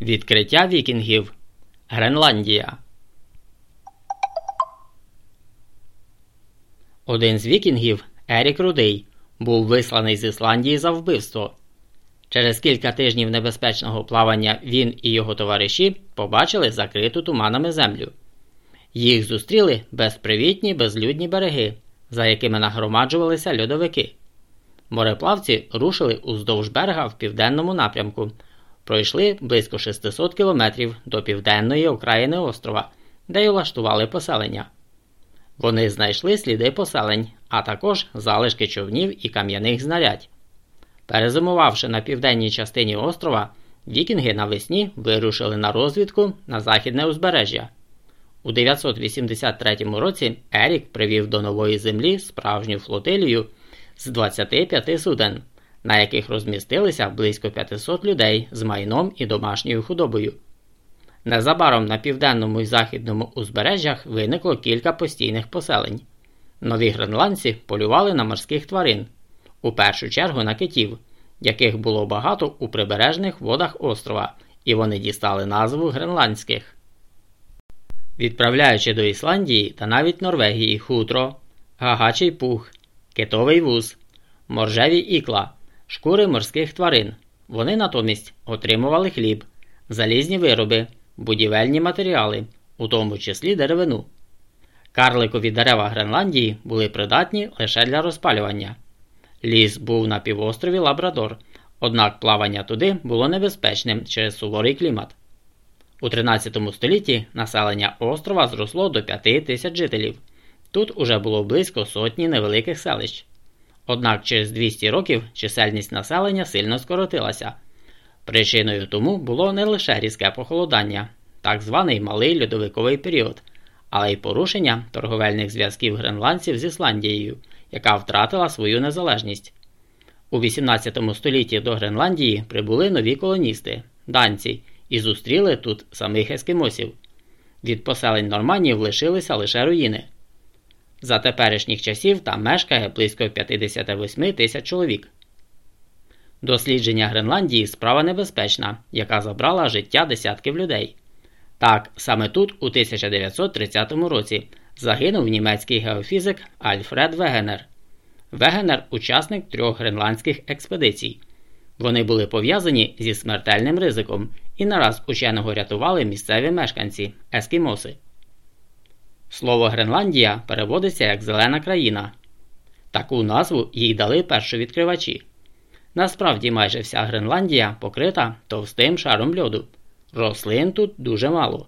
Відкриття вікінгів Гренландія. Один з вікінгів, Ерік Рудий, був висланий з Ісландії за вбивство. Через кілька тижнів небезпечного плавання він і його товариші побачили закриту туманами землю. Їх зустріли безпривітні безлюдні береги, за якими нагромаджувалися льодовики. Мореплавці рушили уздовж берега в південному напрямку, пройшли близько 600 кілометрів до південної окраїни острова, де й улаштували поселення. Вони знайшли сліди поселень, а також залишки човнів і кам'яних знарядь. Перезимувавши на південній частині острова, вікінги навесні вирушили на розвідку на західне узбережжя. У 983 році Ерік привів до нової землі справжню флотилію з 25 суден, на яких розмістилися близько 500 людей з майном і домашньою худобою. Незабаром на південному і західному узбережжях виникло кілька постійних поселень. Нові гренландці полювали на морських тварин, у першу чергу на китів, яких було багато у прибережних водах острова, і вони дістали назву гренландських. Відправляючи до Ісландії та навіть Норвегії хутро, гагачий пух, китовий вуз, моржеві ікла, шкури морських тварин. Вони натомість отримували хліб, залізні вироби, будівельні матеріали, у тому числі деревину. Карликові дерева Гренландії були придатні лише для розпалювання. Ліс був на півострові Лабрадор, однак плавання туди було небезпечним через суворий клімат. У 13 столітті населення острова зросло до 5 тисяч жителів. Тут уже було близько сотні невеликих селищ. Однак через 200 років чисельність населення сильно скоротилася. Причиною тому було не лише різке похолодання, так званий малий льодовиковий період, але й порушення торговельних зв'язків гренландців з Ісландією, яка втратила свою незалежність. У 18 столітті до Гренландії прибули нові колоністи данці, і зустріли тут самих ескімосів. Від поселень норманів лишилися лише руїни. За теперішніх часів там мешкає близько 58 тисяч чоловік. Дослідження Гренландії справа небезпечна, яка забрала життя десятків людей. Так, саме тут, у 1930 році, загинув німецький геофізик Альфред Вегенер. Вегенер учасник трьох гренландських експедицій. Вони були пов'язані зі смертельним ризиком і нараз ученого рятували місцеві мешканці ескімоси. Слово Гренландія переводиться як зелена країна. Таку назву їй дали першовідкривачі. Насправді майже вся Гренландія покрита товстим шаром льоду. Рослин тут дуже мало.